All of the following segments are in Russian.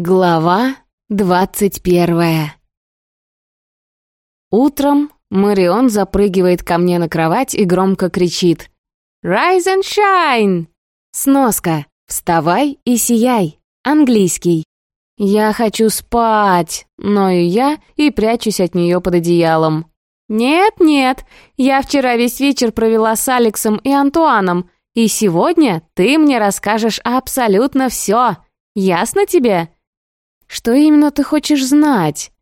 Глава двадцать первая Утром Марион запрыгивает ко мне на кровать и громко кричит «Rise and shine!» Сноска «Вставай и сияй!» Английский. Я хочу спать, но и я и прячусь от нее под одеялом. «Нет-нет, я вчера весь вечер провела с Алексом и Антуаном, и сегодня ты мне расскажешь абсолютно все. Ясно тебе?» Что именно ты хочешь знать?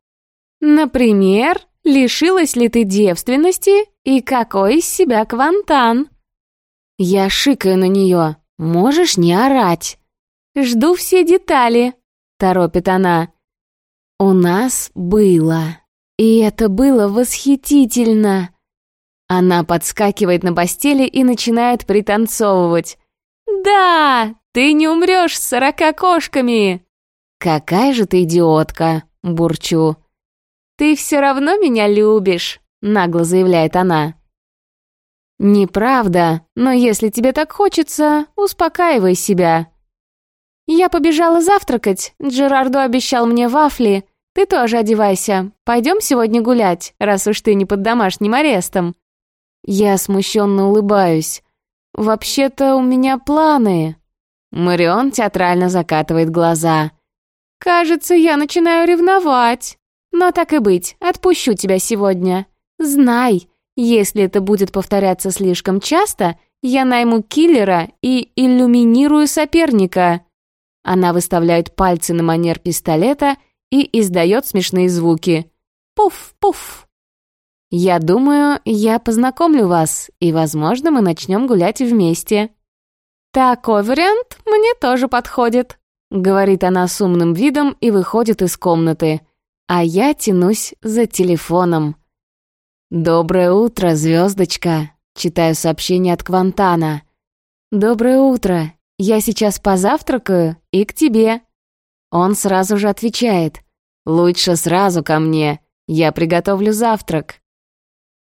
Например, лишилась ли ты девственности и какой из себя квантан? Я шикаю на нее. Можешь не орать. Жду все детали, торопит она. У нас было. И это было восхитительно. Она подскакивает на постели и начинает пританцовывать. «Да, ты не умрешь с сорока кошками!» «Какая же ты идиотка!» — бурчу. «Ты все равно меня любишь!» — нагло заявляет она. «Неправда, но если тебе так хочется, успокаивай себя». «Я побежала завтракать, Джерарду обещал мне вафли. Ты тоже одевайся. Пойдем сегодня гулять, раз уж ты не под домашним арестом». Я смущенно улыбаюсь. «Вообще-то у меня планы». Марион театрально закатывает глаза. «Кажется, я начинаю ревновать. Но так и быть, отпущу тебя сегодня. Знай, если это будет повторяться слишком часто, я найму киллера и иллюминирую соперника». Она выставляет пальцы на манер пистолета и издает смешные звуки. «Пуф-пуф». «Я думаю, я познакомлю вас, и, возможно, мы начнем гулять вместе». «Такой вариант мне тоже подходит», — говорит она с умным видом и выходит из комнаты, а я тянусь за телефоном. «Доброе утро, звездочка!» — читаю сообщение от Квантана. «Доброе утро! Я сейчас позавтракаю и к тебе!» Он сразу же отвечает. «Лучше сразу ко мне, я приготовлю завтрак».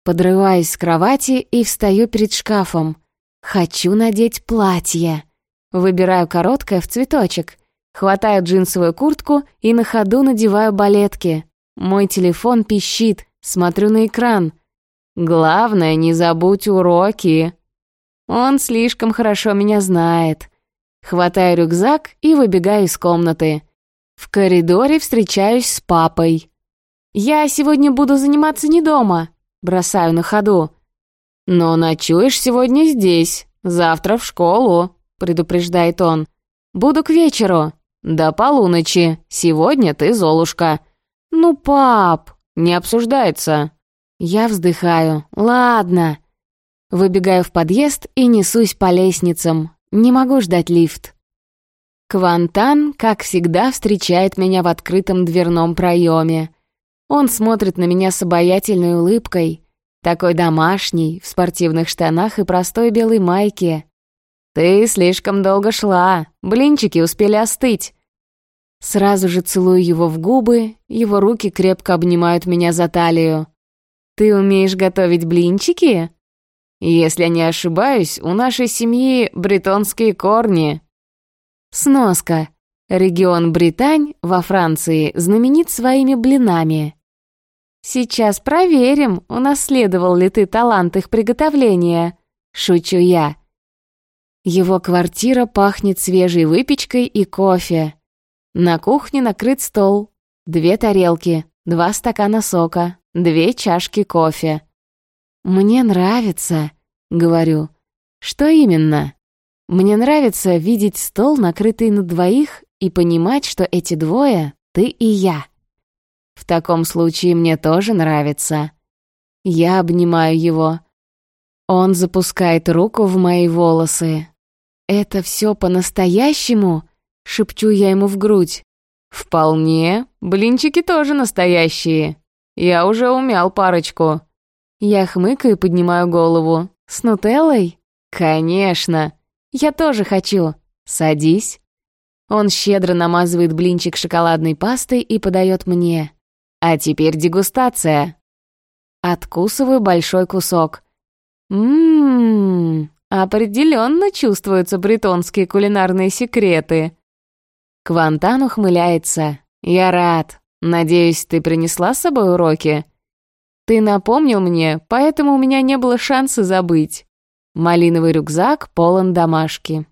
Подрываюсь с кровати и встаю перед шкафом. Хочу надеть платье. Выбираю короткое в цветочек — Хватаю джинсовую куртку и на ходу надеваю балетки. Мой телефон пищит, смотрю на экран. Главное, не забудь уроки. Он слишком хорошо меня знает. Хватаю рюкзак и выбегаю из комнаты. В коридоре встречаюсь с папой. «Я сегодня буду заниматься не дома», бросаю на ходу. «Но ночуешь сегодня здесь, завтра в школу», предупреждает он. «Буду к вечеру». «До полуночи. Сегодня ты Золушка». «Ну, пап!» «Не обсуждается». Я вздыхаю. «Ладно». Выбегаю в подъезд и несусь по лестницам. Не могу ждать лифт. Квантан, как всегда, встречает меня в открытом дверном проеме. Он смотрит на меня с обаятельной улыбкой, такой домашний, в спортивных штанах и простой белой майке. «Ты слишком долго шла, блинчики успели остыть. Сразу же целую его в губы, его руки крепко обнимают меня за талию. «Ты умеешь готовить блинчики?» «Если не ошибаюсь, у нашей семьи бретонские корни». Сноска. Регион Британь во Франции знаменит своими блинами. «Сейчас проверим, унаследовал ли ты талант их приготовления», — шучу я. Его квартира пахнет свежей выпечкой и кофе. На кухне накрыт стол, две тарелки, два стакана сока, две чашки кофе. «Мне нравится», — говорю. «Что именно?» «Мне нравится видеть стол, накрытый на двоих, и понимать, что эти двое — ты и я». В таком случае мне тоже нравится. Я обнимаю его. Он запускает руку в мои волосы. «Это все по-настоящему?» Шепчу я ему в грудь. «Вполне. Блинчики тоже настоящие. Я уже умял парочку». Я хмыкаю и поднимаю голову. «С нутеллой?» «Конечно. Я тоже хочу. Садись». Он щедро намазывает блинчик шоколадной пастой и подает мне. «А теперь дегустация». Откусываю большой кусок. Ммм, определенно чувствуются бретонские кулинарные секреты. Квантан ухмыляется. «Я рад. Надеюсь, ты принесла с собой уроки?» «Ты напомнил мне, поэтому у меня не было шанса забыть». Малиновый рюкзак полон домашки.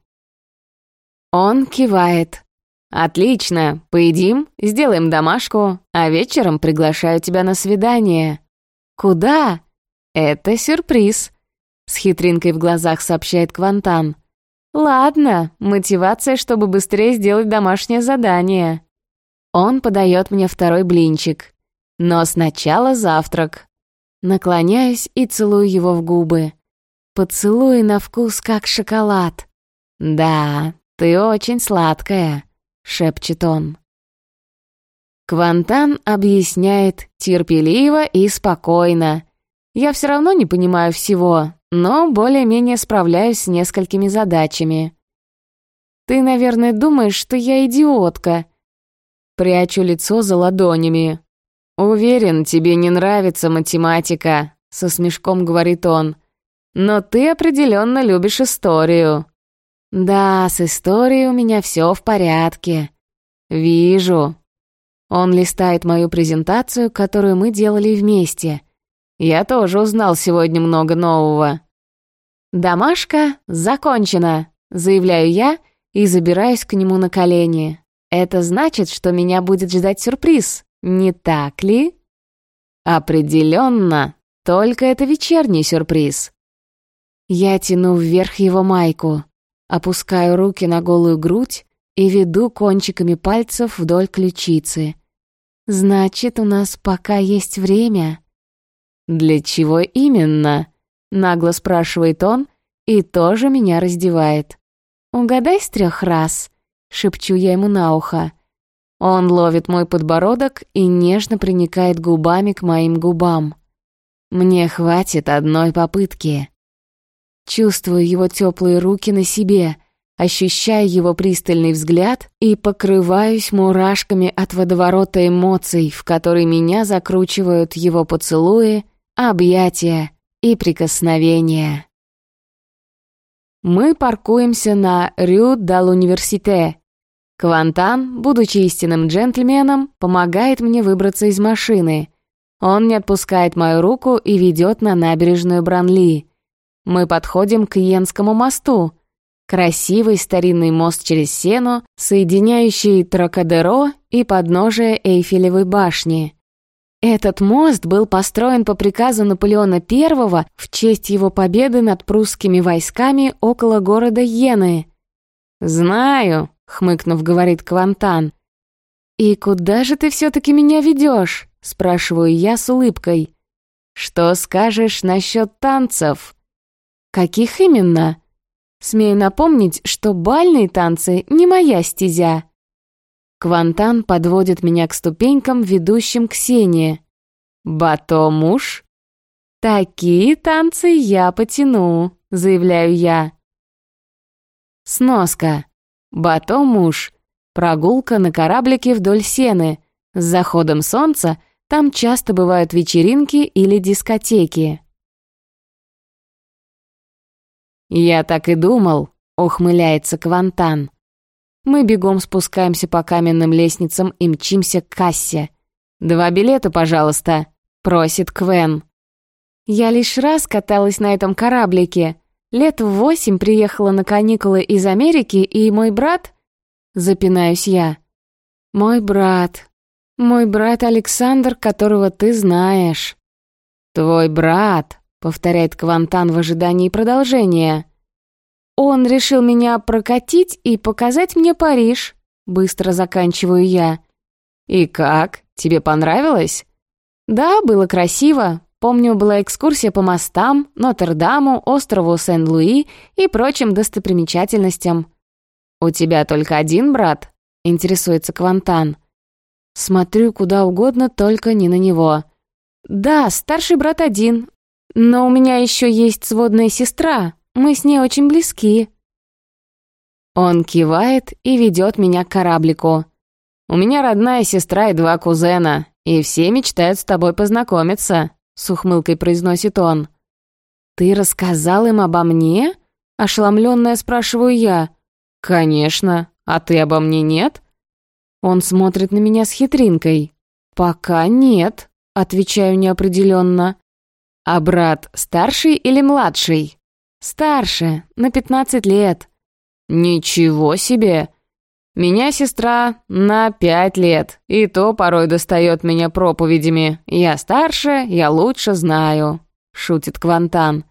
Он кивает. «Отлично, поедим, сделаем домашку, а вечером приглашаю тебя на свидание». «Куда?» «Это сюрприз», — с хитринкой в глазах сообщает Квантан. «Ладно, мотивация, чтобы быстрее сделать домашнее задание». Он подает мне второй блинчик. Но сначала завтрак. Наклоняюсь и целую его в губы. Поцелуй на вкус как шоколад. Да, «Ты очень сладкая», — шепчет он. Квантан объясняет терпеливо и спокойно. Я все равно не понимаю всего, но более-менее справляюсь с несколькими задачами. «Ты, наверное, думаешь, что я идиотка». Прячу лицо за ладонями. «Уверен, тебе не нравится математика», — со смешком говорит он. «Но ты определенно любишь историю». «Да, с историей у меня все в порядке. Вижу». Он листает мою презентацию, которую мы делали вместе. Я тоже узнал сегодня много нового. «Домашка закончена», — заявляю я и забираюсь к нему на колени. «Это значит, что меня будет ждать сюрприз, не так ли?» «Определенно, только это вечерний сюрприз». Я тяну вверх его майку. Опускаю руки на голую грудь и веду кончиками пальцев вдоль ключицы. «Значит, у нас пока есть время». «Для чего именно?» — нагло спрашивает он и тоже меня раздевает. «Угадай с трех раз», — шепчу я ему на ухо. Он ловит мой подбородок и нежно проникает губами к моим губам. Мне хватит одной попытки. Чувствую его теплые руки на себе, ощущаю его пристальный взгляд и покрываюсь мурашками от водоворота эмоций, в который меня закручивают его поцелуи, объятия и прикосновения. Мы паркуемся на Рю дал Университе. Квантан, будучи истинным джентльменом, помогает мне выбраться из машины. Он не отпускает мою руку и ведет на набережную Бранли. Мы подходим к Йенскому мосту. Красивый старинный мост через Сену, соединяющий Трокадеро и подножие Эйфелевой башни. Этот мост был построен по приказу Наполеона I в честь его победы над прусскими войсками около города Йены. «Знаю», — хмыкнув, говорит Квантан. «И куда же ты все-таки меня ведешь?» — спрашиваю я с улыбкой. «Что скажешь насчет танцев?» Каких именно? Смею напомнить, что бальные танцы не моя стезя. Квантан подводит меня к ступенькам, ведущим к Ксении. «Бато-муж?» «Такие танцы я потяну», — заявляю я. Сноска. Бато-муж. Прогулка на кораблике вдоль сены. С заходом солнца там часто бывают вечеринки или дискотеки. «Я так и думал», — ухмыляется Квантан. Мы бегом спускаемся по каменным лестницам и мчимся к кассе. «Два билета, пожалуйста», — просит Квен. Я лишь раз каталась на этом кораблике. Лет в восемь приехала на каникулы из Америки, и мой брат... Запинаюсь я. Мой брат. Мой брат Александр, которого ты знаешь. Твой брат, повторяет Квантан в ожидании продолжения. Он решил меня прокатить и показать мне Париж. Быстро заканчиваю я. И как? Тебе понравилось? Да, было красиво. Помню, была экскурсия по мостам, Нотр-Даму, острову Сен-Луи и прочим достопримечательностям. «У тебя только один брат?» — интересуется Квантан. Смотрю куда угодно, только не на него. «Да, старший брат один, но у меня еще есть сводная сестра, мы с ней очень близки». Он кивает и ведет меня к кораблику. «У меня родная сестра и два кузена, и все мечтают с тобой познакомиться», — с ухмылкой произносит он. «Ты рассказал им обо мне?» — ошеломленная спрашиваю я. «Конечно. А ты обо мне нет?» Он смотрит на меня с хитринкой. «Пока нет», — отвечаю неопределенно. «А брат старший или младший?» «Старше, на пятнадцать лет». «Ничего себе! Меня сестра на пять лет, и то порой достает меня проповедями. Я старше, я лучше знаю», — шутит Квантан.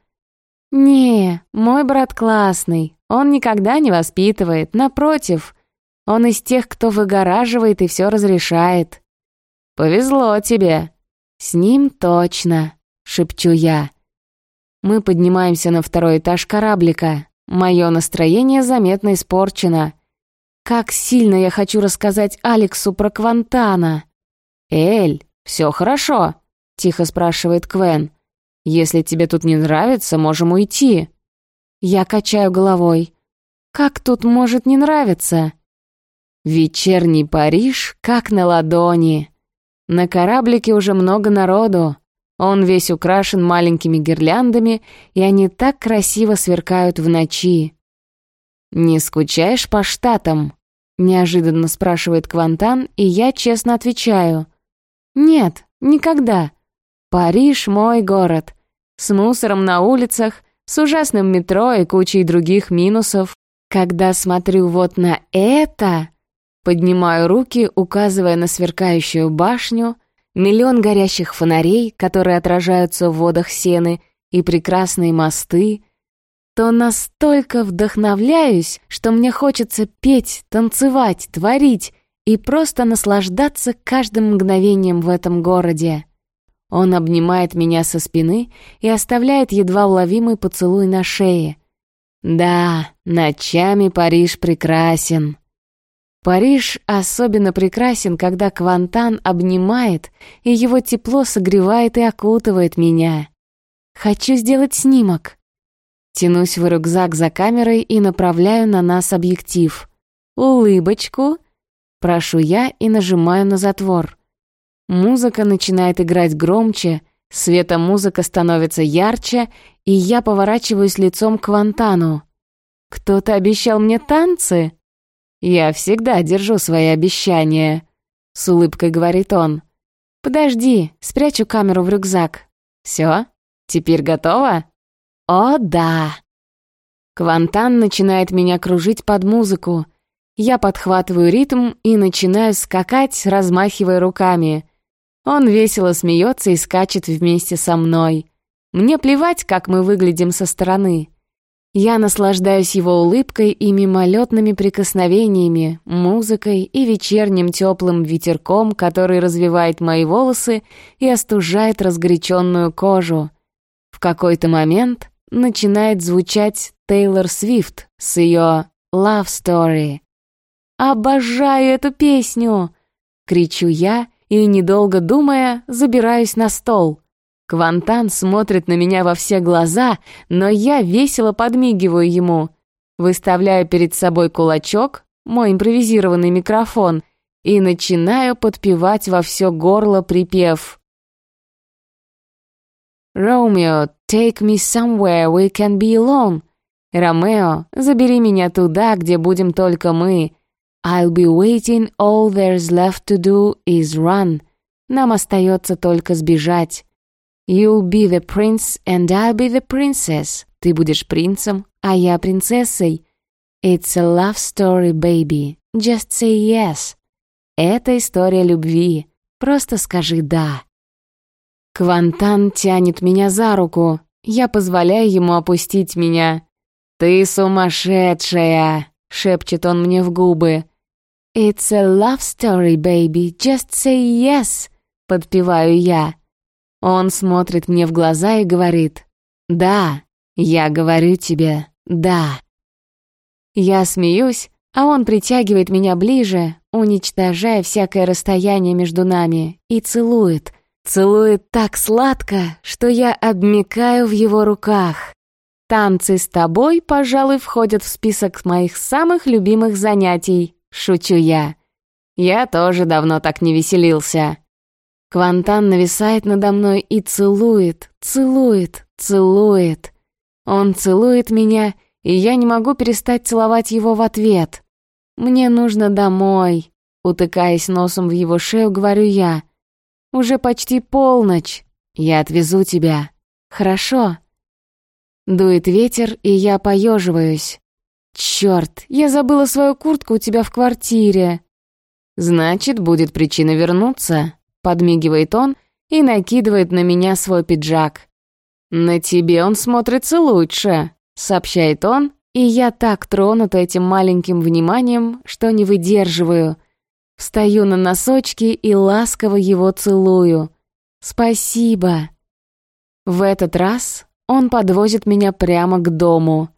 «Не, мой брат классный, он никогда не воспитывает, напротив, он из тех, кто выгораживает и все разрешает». «Повезло тебе». «С ним точно», — шепчу я. Мы поднимаемся на второй этаж кораблика. Мое настроение заметно испорчено. Как сильно я хочу рассказать Алексу про Квантана. «Эль, все хорошо?» — тихо спрашивает Квен. «Если тебе тут не нравится, можем уйти». Я качаю головой. «Как тут может не нравиться?» Вечерний Париж как на ладони. На кораблике уже много народу. Он весь украшен маленькими гирляндами, и они так красиво сверкают в ночи. «Не скучаешь по штатам?» — неожиданно спрашивает Квантан, и я честно отвечаю. «Нет, никогда. Париж — мой город. С мусором на улицах, с ужасным метро и кучей других минусов. Когда смотрю вот на это...» Поднимаю руки, указывая на сверкающую башню, миллион горящих фонарей, которые отражаются в водах сены, и прекрасные мосты, то настолько вдохновляюсь, что мне хочется петь, танцевать, творить и просто наслаждаться каждым мгновением в этом городе. Он обнимает меня со спины и оставляет едва уловимый поцелуй на шее. Да, ночами Париж прекрасен. Париж особенно прекрасен, когда Квантан обнимает, и его тепло согревает и окутывает меня. Хочу сделать снимок. Тянусь в рюкзак за камерой и направляю на нас объектив. «Улыбочку!» Прошу я и нажимаю на затвор. Музыка начинает играть громче, света музыка становится ярче, и я поворачиваюсь лицом к Квантану. «Кто-то обещал мне танцы?» «Я всегда держу свои обещания», — с улыбкой говорит он. «Подожди, спрячу камеру в рюкзак. Все? Теперь готова?» «О, да!» Квантан начинает меня кружить под музыку. Я подхватываю ритм и начинаю скакать, размахивая руками. Он весело смеется и скачет вместе со мной. Мне плевать, как мы выглядим со стороны. Я наслаждаюсь его улыбкой и мимолетными прикосновениями, музыкой и вечерним теплым ветерком, который развивает мои волосы и остужает разгоряченную кожу. В какой-то момент начинает звучать Тейлор Свифт с ее «Love Story». «Обожаю эту песню!» — кричу я и, недолго думая, забираюсь на стол — Квантан смотрит на меня во все глаза, но я весело подмигиваю ему. Выставляю перед собой кулачок, мой импровизированный микрофон, и начинаю подпевать во все горло припев. «Ромео, take me somewhere we can be alone». «Ромео, забери меня туда, где будем только мы». «I'll be waiting, all there's left to do is run». Нам остается только сбежать. You'll be the prince and I'll be the princess. Ты будешь принцем, а я принцессой. It's a love story, baby. Just say yes. Это история любви. Просто скажи «да». Квантан тянет меня за руку. Я позволяю ему опустить меня. «Ты сумасшедшая!» — шепчет он мне в губы. «It's a love story, baby. Just say yes!» — подпеваю я. Он смотрит мне в глаза и говорит «Да, я говорю тебе «да». Я смеюсь, а он притягивает меня ближе, уничтожая всякое расстояние между нами, и целует. Целует так сладко, что я обмикаю в его руках. Танцы с тобой, пожалуй, входят в список моих самых любимых занятий, шучу я. Я тоже давно так не веселился. Квантан нависает надо мной и целует, целует, целует. Он целует меня, и я не могу перестать целовать его в ответ. Мне нужно домой. Утыкаясь носом в его шею, говорю я. «Уже почти полночь. Я отвезу тебя. Хорошо?» Дует ветер, и я поеживаюсь. «Чёрт, я забыла свою куртку у тебя в квартире». «Значит, будет причина вернуться», — подмигивает он и накидывает на меня свой пиджак. «На тебе он смотрится лучше», — сообщает он, и я так тронута этим маленьким вниманием, что не выдерживаю. Встаю на носочки и ласково его целую. «Спасибо». В этот раз он подвозит меня прямо к дому.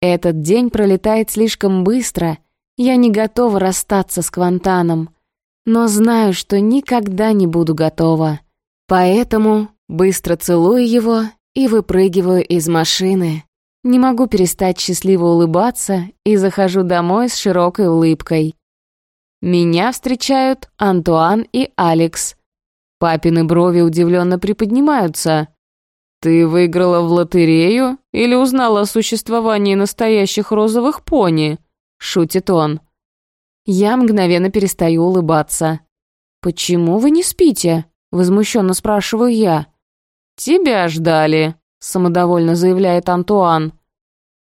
Этот день пролетает слишком быстро, я не готова расстаться с Квантаном, но знаю, что никогда не буду готова. Поэтому быстро целую его и выпрыгиваю из машины. Не могу перестать счастливо улыбаться и захожу домой с широкой улыбкой. Меня встречают Антуан и Алекс. Папины брови удивленно приподнимаются. «Ты выиграла в лотерею или узнала о существовании настоящих розовых пони?» — шутит он. Я мгновенно перестаю улыбаться. «Почему вы не спите?» — возмущенно спрашиваю я. «Тебя ждали», — самодовольно заявляет Антуан.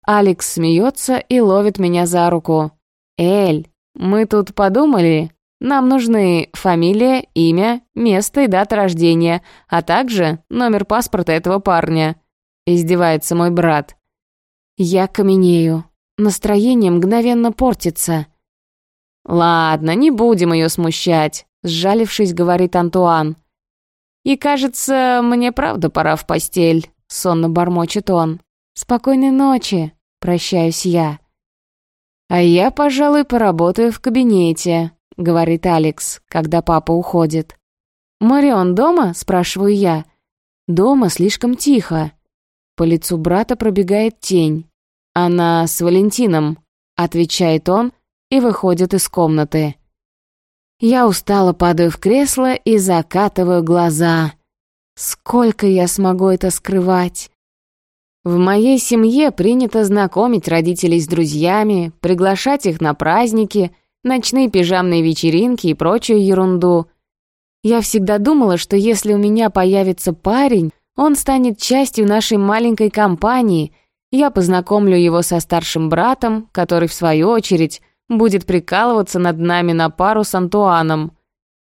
Алекс смеется и ловит меня за руку. «Эль, мы тут подумали, нам нужны фамилия, имя, место и дата рождения, а также номер паспорта этого парня. Издевается мой брат. Я каменею. Настроение мгновенно портится. «Ладно, не будем ее смущать», — сжалившись, говорит Антуан. «И кажется, мне правда пора в постель», — сонно бормочет он. «Спокойной ночи», — прощаюсь я. «А я, пожалуй, поработаю в кабинете», — говорит Алекс, когда папа уходит. «Марион дома?» — спрашиваю я. «Дома слишком тихо». По лицу брата пробегает тень. «Она с Валентином», — отвечает он и выходит из комнаты. Я устало падаю в кресло и закатываю глаза. Сколько я смогу это скрывать? В моей семье принято знакомить родителей с друзьями, приглашать их на праздники — ночные пижамные вечеринки и прочую ерунду. Я всегда думала, что если у меня появится парень, он станет частью нашей маленькой компании, я познакомлю его со старшим братом, который, в свою очередь, будет прикалываться над нами на пару с Антуаном.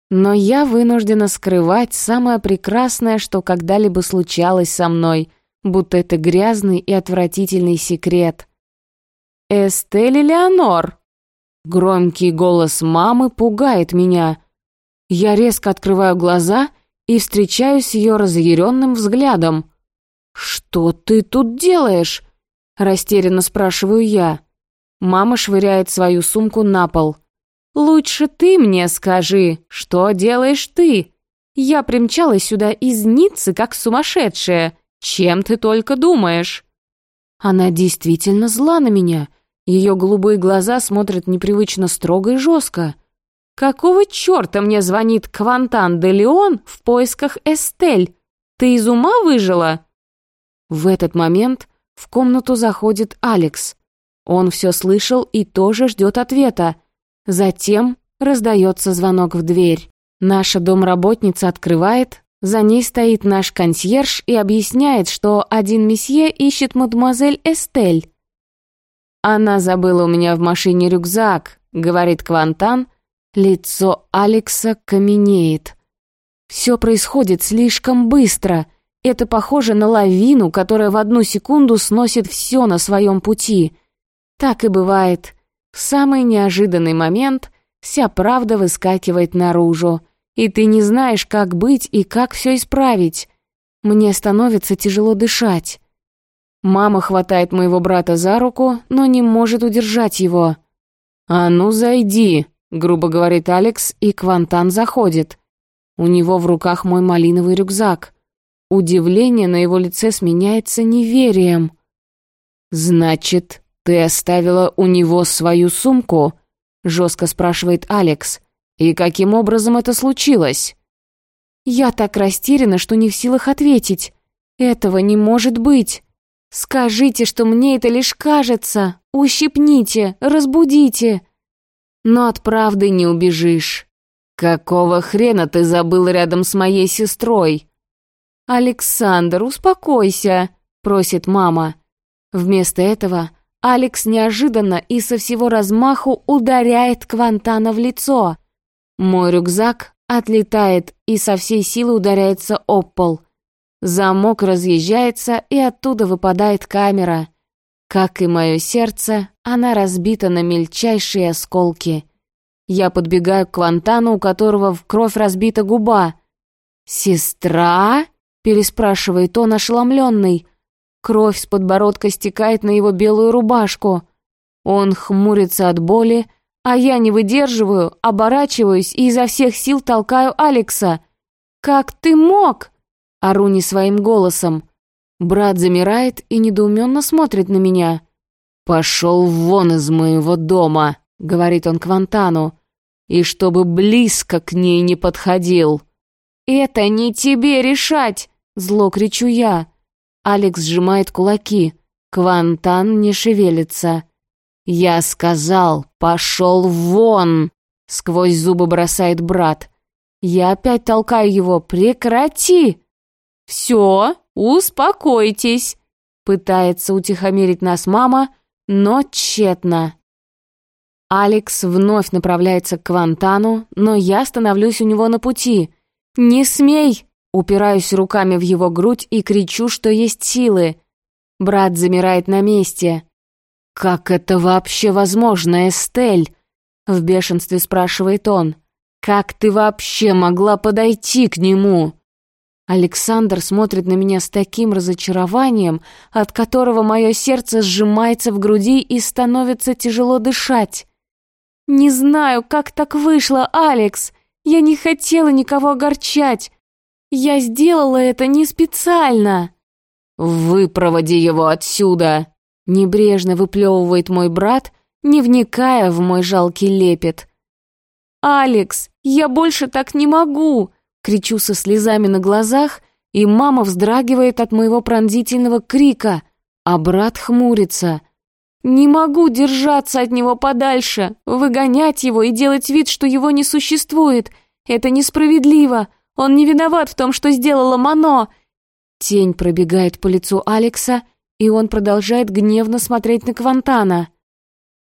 Но я вынуждена скрывать самое прекрасное, что когда-либо случалось со мной, будто это грязный и отвратительный секрет. «Эстель Леонор!» Громкий голос мамы пугает меня. Я резко открываю глаза и встречаюсь ее разъяренным взглядом. «Что ты тут делаешь?» – растерянно спрашиваю я. Мама швыряет свою сумку на пол. «Лучше ты мне скажи, что делаешь ты? Я примчалась сюда из Ниццы, как сумасшедшая. Чем ты только думаешь?» Она действительно зла на меня – ее голубые глаза смотрят непривычно строго и жестко. «Какого черта мне звонит Квантан де Леон в поисках Эстель? Ты из ума выжила?» В этот момент в комнату заходит Алекс. Он все слышал и тоже ждет ответа. Затем раздается звонок в дверь. Наша домработница открывает, за ней стоит наш консьерж и объясняет, что один месье ищет мадемуазель Эстель. «Она забыла у меня в машине рюкзак», — говорит Квантан. Лицо Алекса каменеет. Все происходит слишком быстро. Это похоже на лавину, которая в одну секунду сносит все на своем пути. Так и бывает. В самый неожиданный момент вся правда выскакивает наружу, и ты не знаешь, как быть и как все исправить. Мне становится тяжело дышать. Мама хватает моего брата за руку, но не может удержать его. «А ну, зайди», — грубо говорит Алекс, и Квантан заходит. У него в руках мой малиновый рюкзак. Удивление на его лице сменяется неверием. «Значит, ты оставила у него свою сумку?» — жестко спрашивает Алекс. «И каким образом это случилось?» Я так растеряна, что не в силах ответить. Этого не может быть. «Скажите, что мне это лишь кажется! Ущипните, разбудите!» но от правды не убежишь. Какого хрена ты забыл рядом с моей сестрой? Александр, успокойся, просит мама. Вместо этого Алекс неожиданно и со всего размаху ударяет Квантана в лицо. Мой рюкзак отлетает и со всей силы ударяется об пол. Замок разъезжается, и оттуда выпадает камера. Как и мое сердце, она разбита на мельчайшие осколки. Я подбегаю к Квантану, у которого в кровь разбита губа. «Сестра?» — переспрашивает он, ошеломленный. Кровь с подбородка стекает на его белую рубашку. Он хмурится от боли, а я не выдерживаю, оборачиваюсь и изо всех сил толкаю Алекса. «Как ты мог?» — ору не своим голосом. Брат замирает и недоуменно смотрит на меня. «Пошел вон из моего дома», — говорит он Квантану, «и чтобы близко к ней не подходил». «Это не тебе решать!» — зло кричу я. Алекс сжимает кулаки. Квантан не шевелится. «Я сказал, пошел вон!» — сквозь зубы бросает брат. Я опять толкаю его. «Прекрати!» «Все, успокойтесь!» — пытается утихомирить нас мама, но тщетно. Алекс вновь направляется к Квантану, но я становлюсь у него на пути. «Не смей!» Упираюсь руками в его грудь и кричу, что есть силы. Брат замирает на месте. «Как это вообще возможно, Эстель?» В бешенстве спрашивает он. «Как ты вообще могла подойти к нему?» Александр смотрит на меня с таким разочарованием, от которого мое сердце сжимается в груди и становится тяжело дышать. «Не знаю, как так вышло, Алекс. Я не хотела никого огорчать. Я сделала это не специально!» «Выпроводи его отсюда!» Небрежно выплевывает мой брат, не вникая в мой жалкий лепет. «Алекс, я больше так не могу!» Кричу со слезами на глазах, и мама вздрагивает от моего пронзительного крика, а брат хмурится. «Не могу держаться от него подальше, выгонять его и делать вид, что его не существует. Это несправедливо. Он не виноват в том, что сделала Мано!» Тень пробегает по лицу Алекса, и он продолжает гневно смотреть на Квантана.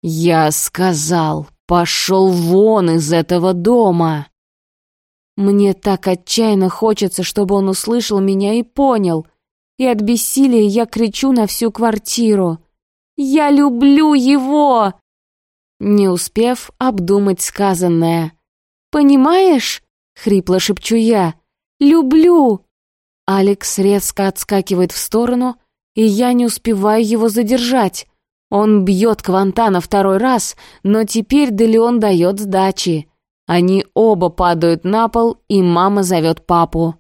«Я сказал, пошел вон из этого дома!» Мне так отчаянно хочется, чтобы он услышал меня и понял. И от бессилия я кричу на всю квартиру. «Я люблю его!» Не успев обдумать сказанное. «Понимаешь?» Хрипло шепчу я. «Люблю!» Алекс резко отскакивает в сторону, и я не успеваю его задержать. Он бьет Квантана второй раз, но теперь Делеон дает сдачи. Они оба падают на пол, и мама зовет папу.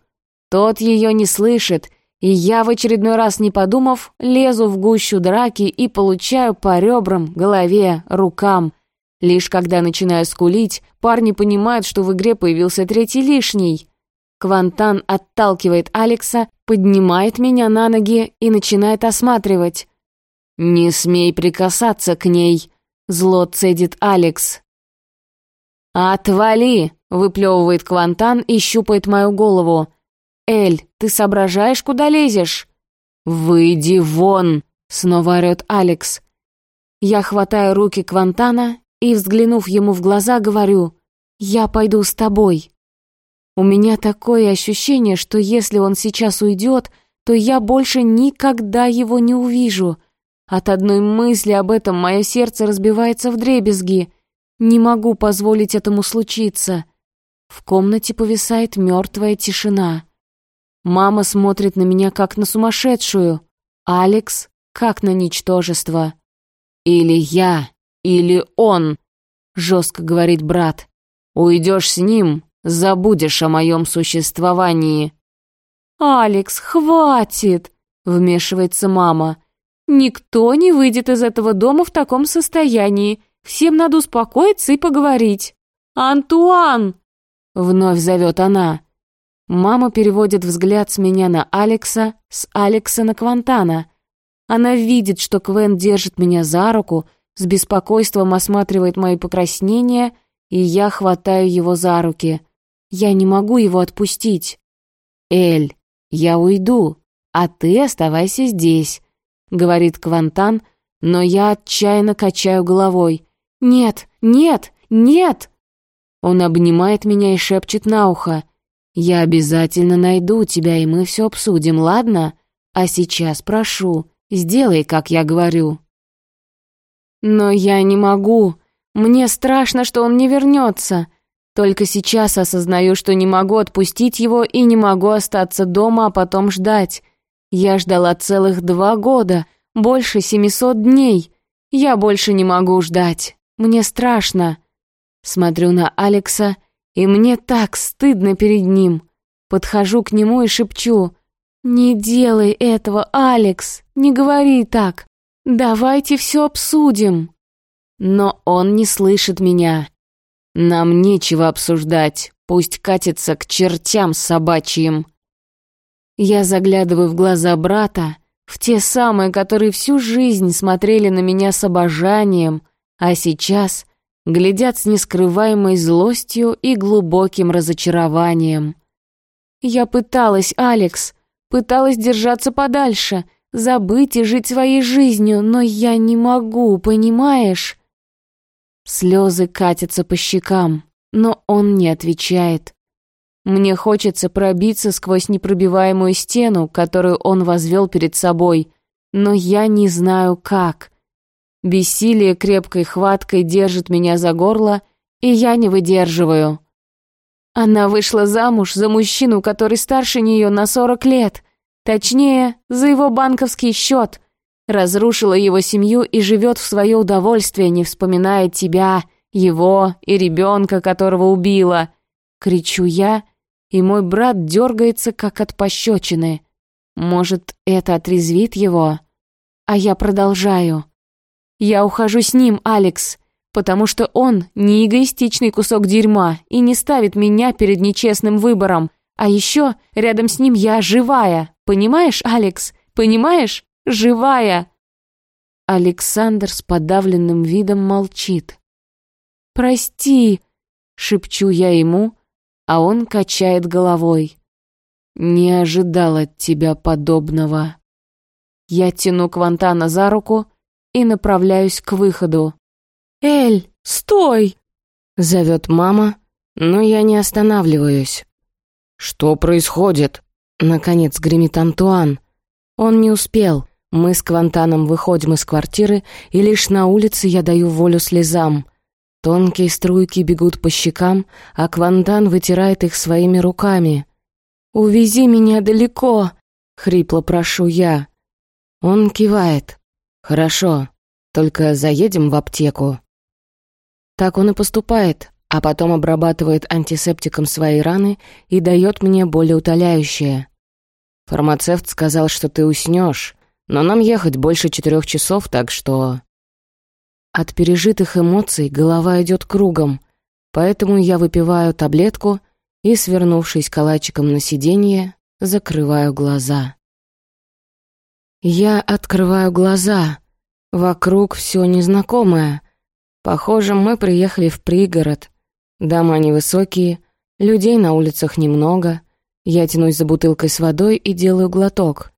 Тот ее не слышит, и я в очередной раз не подумав, лезу в гущу драки и получаю по ребрам, голове, рукам. Лишь когда начинаю скулить, парни понимают, что в игре появился третий лишний. Квантан отталкивает Алекса, поднимает меня на ноги и начинает осматривать. «Не смей прикасаться к ней», — зло цедит Алекс. «Отвали!» — выплевывает Квантан и щупает мою голову. «Эль, ты соображаешь, куда лезешь?» «Выйди вон!» — снова орёт Алекс. Я хватаю руки Квантана и, взглянув ему в глаза, говорю «Я пойду с тобой». У меня такое ощущение, что если он сейчас уйдет, то я больше никогда его не увижу. От одной мысли об этом мое сердце разбивается в дребезги. Не могу позволить этому случиться. В комнате повисает мертвая тишина. Мама смотрит на меня как на сумасшедшую, Алекс как на ничтожество. Или я или он», — жестко говорит брат. «Уйдешь с ним, забудешь о моем существовании». «Алекс, хватит!» — вмешивается мама. «Никто не выйдет из этого дома в таком состоянии. Всем надо успокоиться и поговорить». «Антуан!» — вновь зовет она. Мама переводит взгляд с меня на Алекса, с Алекса на Квантана. Она видит, что Квен держит меня за руку, с беспокойством осматривает мои покраснения, и я хватаю его за руки. Я не могу его отпустить. «Эль, я уйду, а ты оставайся здесь», — говорит Квантан, но я отчаянно качаю головой. «Нет, нет, нет!» Он обнимает меня и шепчет на ухо. «Я обязательно найду тебя, и мы все обсудим, ладно? А сейчас прошу, сделай, как я говорю». Но я не могу. Мне страшно, что он не вернется. Только сейчас осознаю, что не могу отпустить его и не могу остаться дома, а потом ждать. Я ждала целых два года, больше семисот дней. Я больше не могу ждать. Мне страшно. Смотрю на Алекса, и мне так стыдно перед ним. Подхожу к нему и шепчу. «Не делай этого, Алекс, не говори так. Давайте все обсудим». Но он не слышит меня. Нам нечего обсуждать, пусть катится к чертям собачьим. Я заглядываю в глаза брата, в те самые, которые всю жизнь смотрели на меня с обожанием, а сейчас глядят с нескрываемой злостью и глубоким разочарованием. Я пыталась, Алекс, пыталась держаться подальше, забыть и жить своей жизнью, но я не могу, понимаешь? Слезы катятся по щекам, но он не отвечает. Мне хочется пробиться сквозь непробиваемую стену, которую он возвел перед собой, но я не знаю как. Бессилие крепкой хваткой держит меня за горло, и я не выдерживаю. Она вышла замуж за мужчину, который старше нее на сорок лет. Точнее, за его банковский счет. Разрушила его семью и живет в свое удовольствие, не вспоминая тебя, его и ребенка, которого убила. Кричу я, и мой брат дергается, как от пощечины. Может, это отрезвит его? А я продолжаю. Я ухожу с ним, Алекс, потому что он не эгоистичный кусок дерьма и не ставит меня перед нечестным выбором. А еще рядом с ним я живая, понимаешь, Алекс? Понимаешь? Живая!» Александр с подавленным видом молчит. «Прости!» — шепчу я ему, а он качает головой. «Не ожидал от тебя подобного». Я тяну Квантана за руку и направляюсь к выходу. «Эль, стой!» — зовет мама, но я не останавливаюсь. «Что происходит?» — наконец гремит Антуан. Он не успел. Мы с Квантаном выходим из квартиры, и лишь на улице я даю волю слезам. Тонкие струйки бегут по щекам, а Квантан вытирает их своими руками. «Увези меня далеко!» — хрипло прошу я. Он кивает. «Хорошо, только заедем в аптеку». Так он и поступает, а потом обрабатывает антисептиком свои раны и дает мне болеутоляющее. Фармацевт сказал, что ты уснешь, но нам ехать больше четырех часов, так что... От пережитых эмоций голова идет кругом, поэтому я выпиваю таблетку и, свернувшись калачиком на сиденье, закрываю глаза. Я открываю глаза. Вокруг все незнакомое. Похоже, мы приехали в пригород. Дома невысокие, людей на улицах немного. Я тянусь за бутылкой с водой и делаю глоток.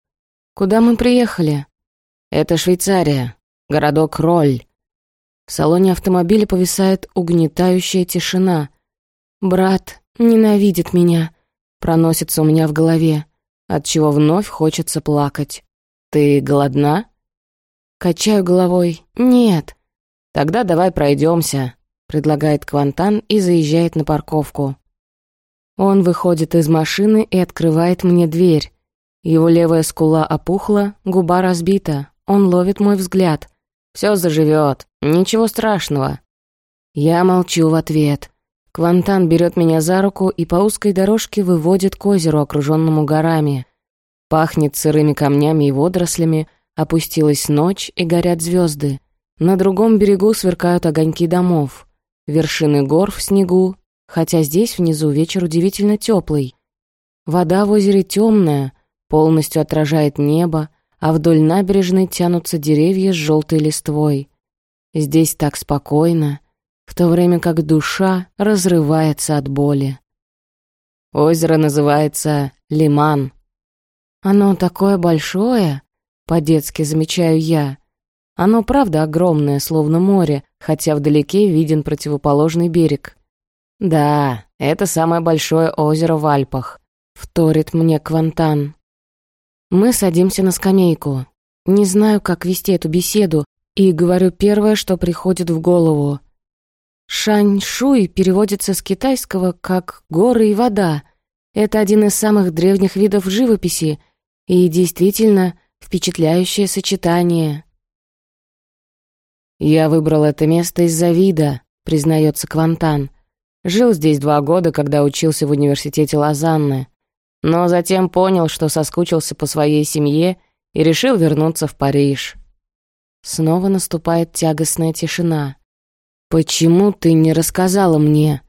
Куда мы приехали? Это Швейцария, городок Роль. В салоне автомобиля повисает угнетающая тишина. «Брат ненавидит меня», — проносится у меня в голове, отчего вновь хочется плакать. «Ты голодна?» Качаю головой. «Нет». «Тогда давай пройдемся», — предлагает Квантан и заезжает на парковку. Он выходит из машины и открывает мне дверь. Его левая скула опухла, губа разбита. Он ловит мой взгляд. Все заживет, ничего страшного». Я молчу в ответ. Квантан берет меня за руку и по узкой дорожке выводит к озеру, окруженному горами. Пахнет сырыми камнями и водорослями, опустилась ночь и горят звезды. На другом берегу сверкают огоньки домов. Вершины гор в снегу, хотя здесь внизу вечер удивительно теплый. Вода в озере темная, полностью отражает небо, а вдоль набережной тянутся деревья с желтой листвой. Здесь так спокойно, в то время как душа разрывается от боли. Озеро называется Лиман. Оно такое большое, по-детски замечаю я. Оно правда огромное, словно море, хотя вдалеке виден противоположный берег. Да, это самое большое озеро в Альпах, вторит мне Квантан. Мы садимся на скамейку. Не знаю, как вести эту беседу, и говорю первое, что приходит в голову. Шань-шуй переводится с китайского как «горы и вода». Это один из самых древних видов живописи и действительно впечатляющее сочетание. «Я выбрал это место из-за вида», — признается Квантан. «Жил здесь два года, когда учился в университете Лозанны, но затем понял, что соскучился по своей семье и решил вернуться в Париж». Снова наступает тягостная тишина. «Почему ты не рассказала мне?»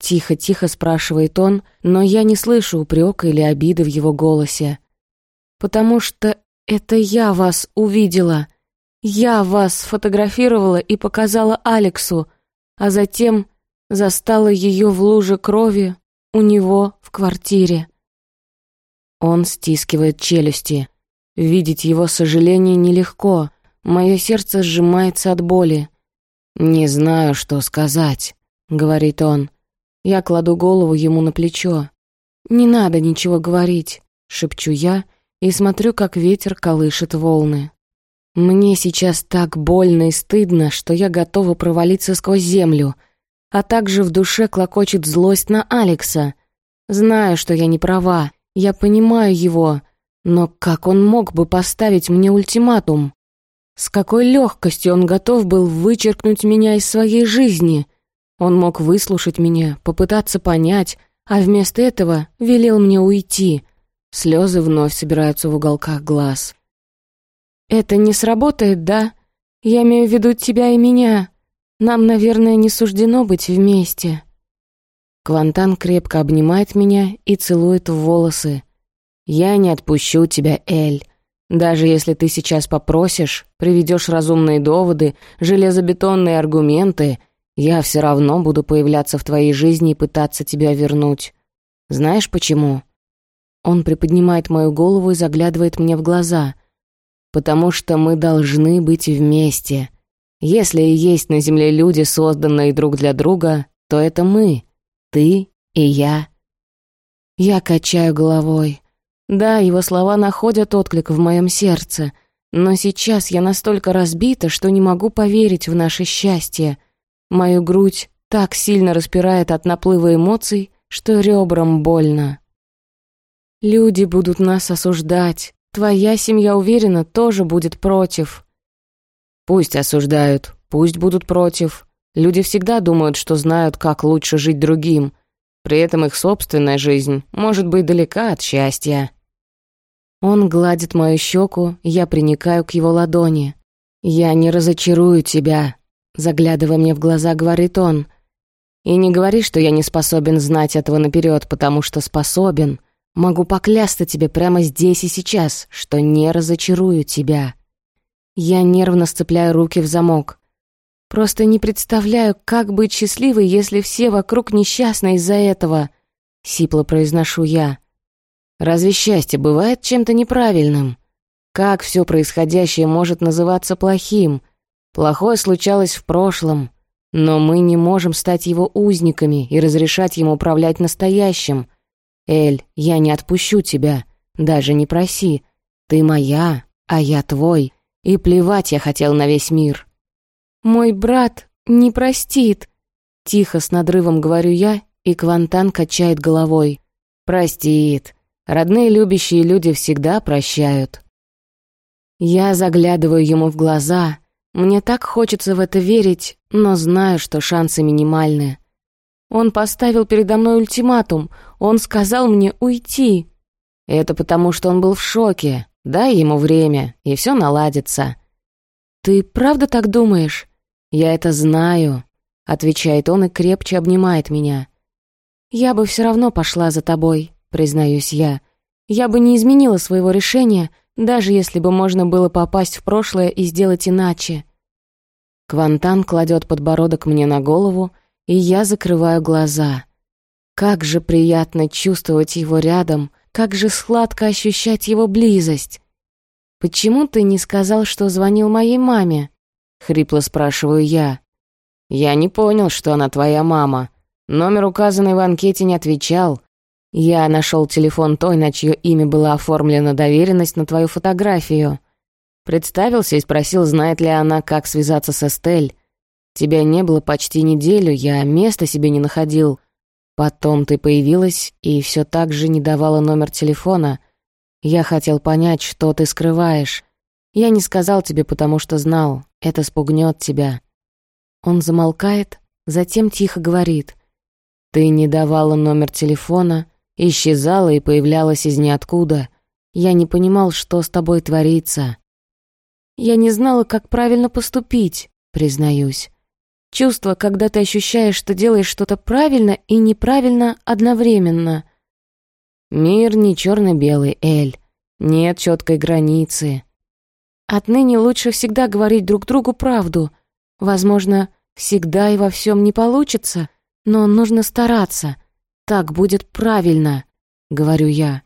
Тихо-тихо спрашивает он, но я не слышу упрека или обиды в его голосе. «Потому что это я вас увидела. Я вас сфотографировала и показала Алексу, а затем застала ее в луже крови у него в квартире». Он стискивает челюсти. Видеть его сожаление нелегко. Мое сердце сжимается от боли. «Не знаю, что сказать», — говорит он. Я кладу голову ему на плечо. «Не надо ничего говорить», — шепчу я и смотрю, как ветер колышет волны. Мне сейчас так больно и стыдно, что я готова провалиться сквозь землю, а также в душе клокочет злость на Алекса. Знаю, что я не права, я понимаю его, но как он мог бы поставить мне ультиматум? С какой легкостью он готов был вычеркнуть меня из своей жизни. Он мог выслушать меня, попытаться понять, а вместо этого велел мне уйти. Слезы вновь собираются в уголках глаз. «Это не сработает, да? Я имею в виду тебя и меня. Нам, наверное, не суждено быть вместе». Квантан крепко обнимает меня и целует в волосы. «Я не отпущу тебя, Эль. Даже если ты сейчас попросишь, приведешь разумные доводы, железобетонные аргументы, я все равно буду появляться в твоей жизни и пытаться тебя вернуть. Знаешь почему? Он приподнимает мою голову и заглядывает мне в глаза. Потому что мы должны быть вместе. Если и есть на Земле люди, созданные друг для друга, то это мы, ты и я. Я качаю головой. Да, его слова находят отклик в моем сердце, но сейчас я настолько разбита, что не могу поверить в наше счастье. Мою грудь так сильно распирает от наплыва эмоций, что ребрам больно. Люди будут нас осуждать. Твоя семья, уверена, тоже будет против. Пусть осуждают, пусть будут против. Люди всегда думают, что знают, как лучше жить другим. При этом их собственная жизнь может быть далека от счастья. Он гладит мою щеку, я приникаю к его ладони. «Я не разочарую тебя», — заглядывая мне в глаза, говорит он. «И не говори, что я не способен знать этого наперед, потому что способен. Могу поклясться тебе прямо здесь и сейчас, что не разочарую тебя». Я нервно сцепляю руки в замок. Просто не представляю, как быть счастливой, если все вокруг несчастны из-за этого. Сипло произношу я. Разве счастье бывает чем-то неправильным? Как все происходящее может называться плохим? Плохое случалось в прошлом, но мы не можем стать его узниками и разрешать ему управлять настоящим. Эль, я не отпущу тебя, даже не проси. Ты моя, а я твой, и плевать я хотел на весь мир. Мой брат не простит. Тихо с надрывом говорю я, и Квантан качает головой. Простит. Родные любящие люди всегда прощают. Я заглядываю ему в глаза. Мне так хочется в это верить, но знаю, что шансы минимальны. Он поставил передо мной ультиматум. Он сказал мне уйти. Это потому, что он был в шоке. Дай ему время, и все наладится. «Ты правда так думаешь?» «Я это знаю», — отвечает он и крепче обнимает меня. «Я бы все равно пошла за тобой», признаюсь я. Я бы не изменила своего решения, даже если бы можно было попасть в прошлое и сделать иначе. Квантан кладет подбородок мне на голову, и я закрываю глаза. Как же приятно чувствовать его рядом, как же сладко ощущать его близость. «Почему ты не сказал, что звонил моей маме?» — хрипло спрашиваю я. «Я не понял, что она твоя мама. Номер, указанный в анкете, не отвечал. Я нашел телефон той, на чье имя была оформлена доверенность на твою фотографию. Представился и спросил, знает ли она, как связаться с Эстель. Тебя не было почти неделю, я места себе не находил. Потом ты появилась и все так же не давала номер телефона. Я хотел понять, что ты скрываешь. Я не сказал тебе, потому что знал, это спугнет тебя. Он замолкает, затем тихо говорит. Ты не давала номер телефона, исчезала и появлялась из ниоткуда. Я не понимал, что с тобой творится. Я не знала, как правильно поступить, признаюсь. Чувство, когда ты ощущаешь, что делаешь что-то правильно и неправильно одновременно. Мир не черно-белый, Эль. Нет четкой границы. Отныне лучше всегда говорить друг другу правду. Возможно, всегда и во всем не получится, но нужно стараться. Так будет правильно, говорю я.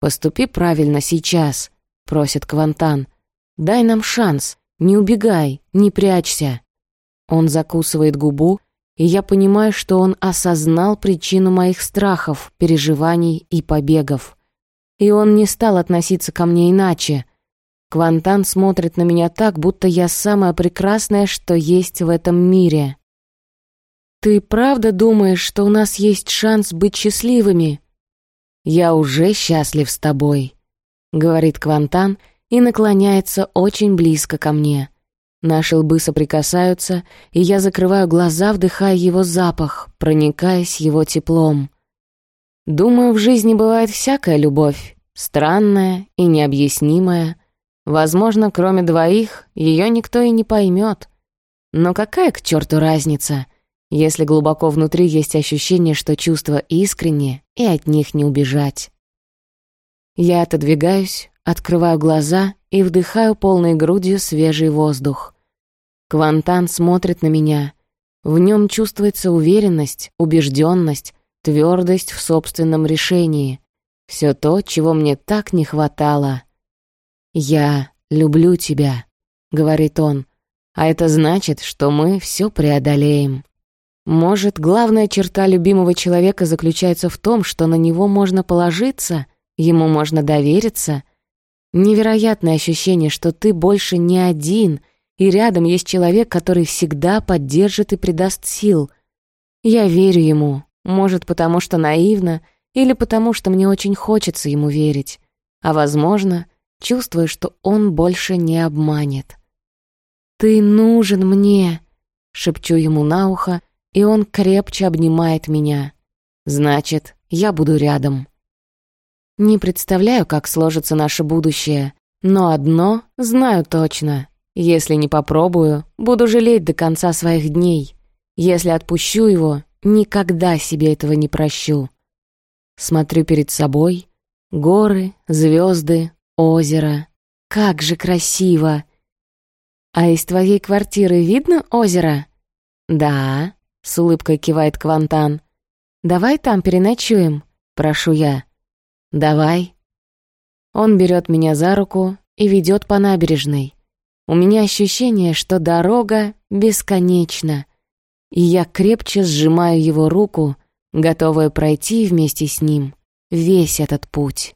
Поступи правильно сейчас, просит Квантан. Дай нам шанс, не убегай, не прячься. Он закусывает губу, и я понимаю, что он осознал причину моих страхов, переживаний и побегов. И он не стал относиться ко мне иначе. Квантан смотрит на меня так, будто я самое прекрасное, что есть в этом мире. «Ты правда думаешь, что у нас есть шанс быть счастливыми?» «Я уже счастлив с тобой», — говорит Квантан и наклоняется очень близко ко мне. Наши лбы соприкасаются, и я закрываю глаза, вдыхая его запах, проникаясь его теплом. Думаю, в жизни бывает всякая любовь, странная и необъяснимая. Возможно, кроме двоих, ее никто и не поймет. Но какая к черту разница, если глубоко внутри есть ощущение, что чувства искренние, и от них не убежать? Я отодвигаюсь, Открываю глаза и вдыхаю полной грудью свежий воздух. Квантан смотрит на меня. В нем чувствуется уверенность, убежденность, твердость в собственном решении. Все то, чего мне так не хватало. «Я люблю тебя», — говорит он, «а это значит, что мы все преодолеем». Может, главная черта любимого человека заключается в том, что на него можно положиться, ему можно довериться — Невероятное ощущение, что ты больше не один, и рядом есть человек, который всегда поддержит и придаст сил. Я верю ему, может, потому что наивно, или потому что мне очень хочется ему верить, а, возможно, чувствую, что он больше не обманет. «Ты нужен мне», — шепчу ему на ухо, и он крепче обнимает меня. «Значит, я буду рядом». Не представляю, как сложится наше будущее, но одно знаю точно. Если не попробую, буду жалеть до конца своих дней. Если отпущу его, никогда себе этого не прощу. Смотрю перед собой. Горы, звезды, озеро. Как же красиво! А из твоей квартиры видно озеро? Да, с улыбкой кивает Квантан. Давай там переночуем, прошу я. «Давай». Он берет меня за руку и ведет по набережной. У меня ощущение, что дорога бесконечна, и я крепче сжимаю его руку, готовая пройти вместе с ним весь этот путь.